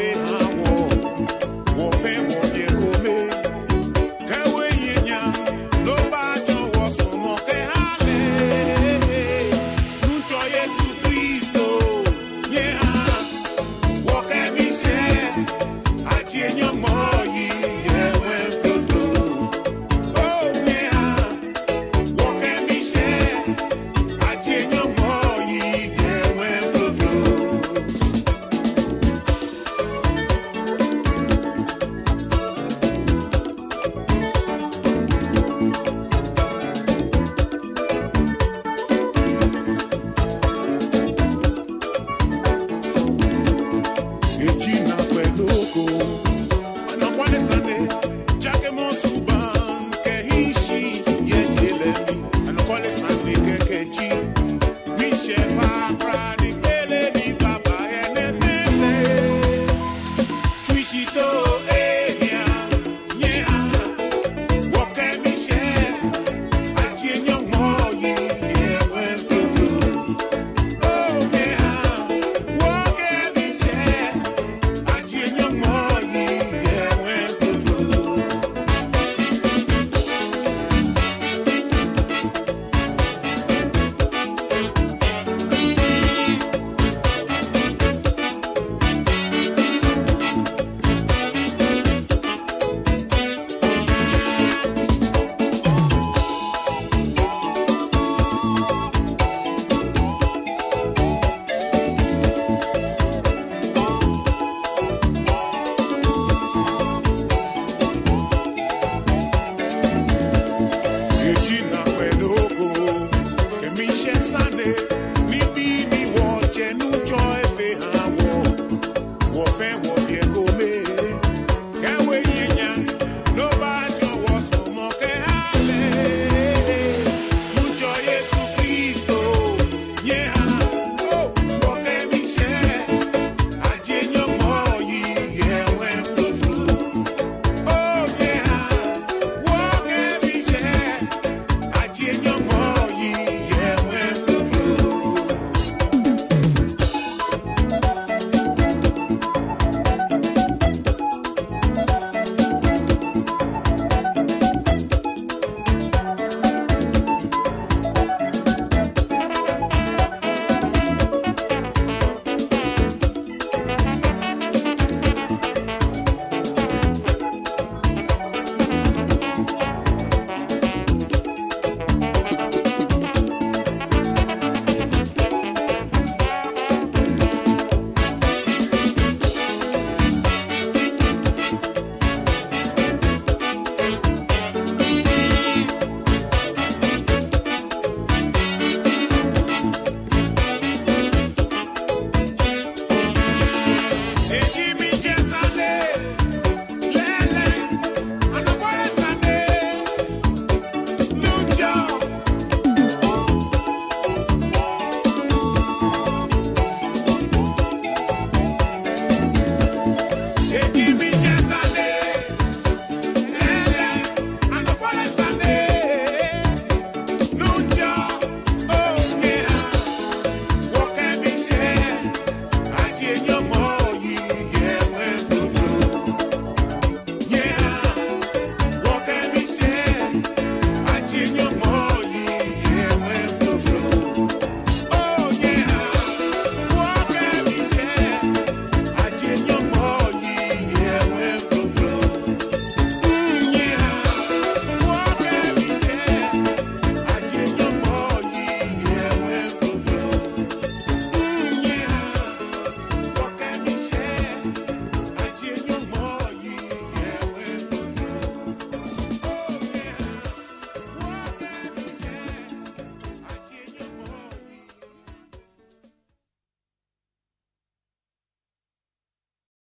Sunday. it.